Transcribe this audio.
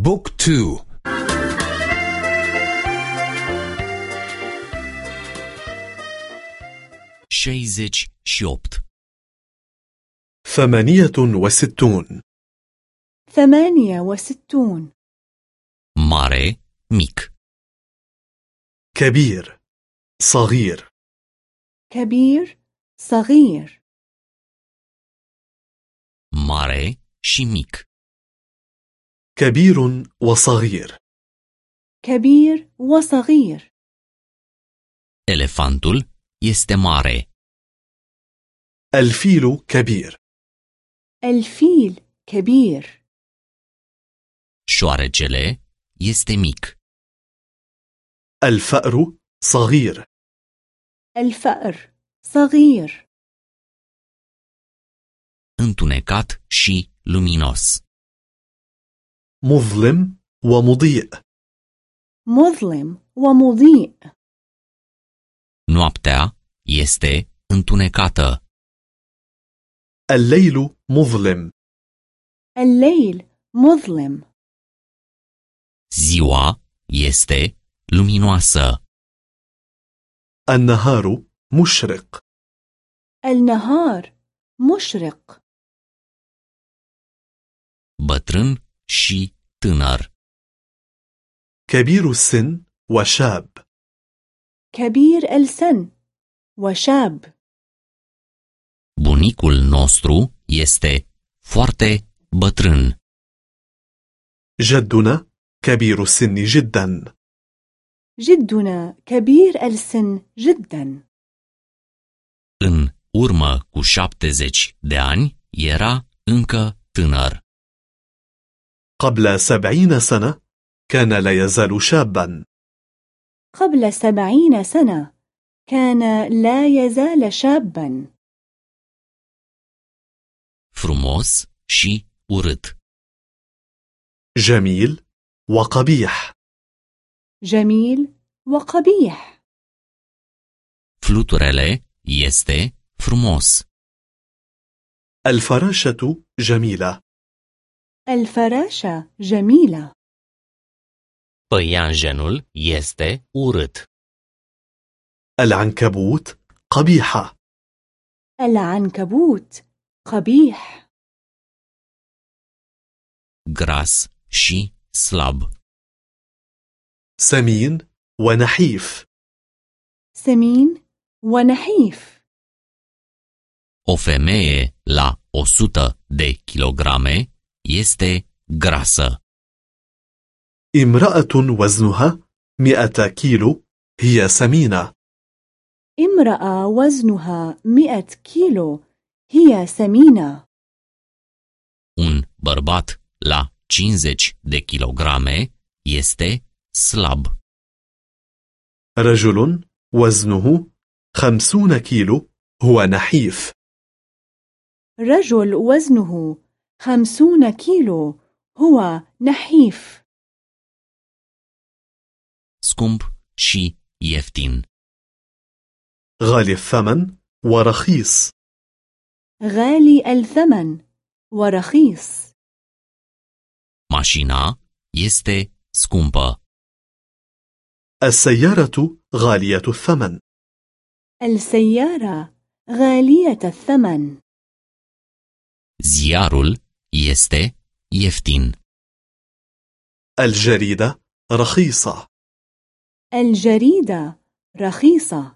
Book two. șaizeci și opt ثمانية وستون. ثمانية وستون. mare mic. كبير. صغير. كبير صغير. mare și mic. كبير وصغير كبير وصغير Elefantul este mare. الفيل كبير الفيل كبير Șoarecele este mic. الفأر صغير الفأر صغير Întunecat și luminos. مظلم ومضيء. مظلم ومضيء. Noaptea este întunecată. الليل مظلم. الليل مظلم. Ziua este luminoasă. النهار مشرق. النهار مشرق. Bătrân și tânăr. كبير السن وشاب كبير السن وشاب Bunicul nostru este foarte bătrân. جدنا كبير السن جدا جدنا كبير السن جدا În urmă cu 70 de ani era încă tânăr. قبل سبعين سنة كان لا يزال شابا. قبل سبعين سنة كان لا يزال شابا. Frumos și urât. جميل وقبيح. جميل وقبيح. Fluturele este frumos. الفراشة جميلة. الفراشة جميلة. Păianjenul este urât. العنكبوت قبيحة العنكبوت قبيح. Gras și slab. سمين ونحيف. سمين ونحيف. O femeie la 100 de kilograme este grasă. امرأة وزنها مئة كيلو هي سمينة امرأة وزنها مئة كيلو هي سمينة Un bărbat la 50 de kilograme este slab. رجل وزنه خمسون كيلو هو نحيف رجل وزنه خمسون كيلو هو نحيف. Scump și ieftin. غالي الثمن ورخيص. غالي الثمن ورخيص. Mașina este scumpă. السيارة غالية الثمن. السيارة غالية الثمن. Ziarul este ieftin. الجريدة رخيصة الجريدة رخيصة